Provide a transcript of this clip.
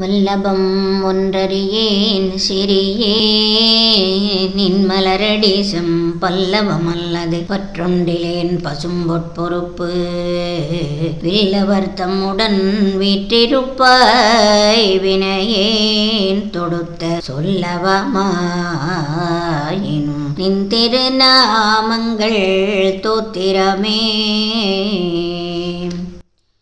வல்லபம் ஒன்றறியேன் சிறியே நின் மலரடி செம்பல்லவம் அல்லது பற்றொன்றிலேன் பசும்பொற்பொறுப்பு வில்லவர் தம்முடன் வீற்றிருப்பாய் வினையேன் தொடுத்த சொல்லவமாயினும் நின் திருநாமங்கள் தோத்திரமே.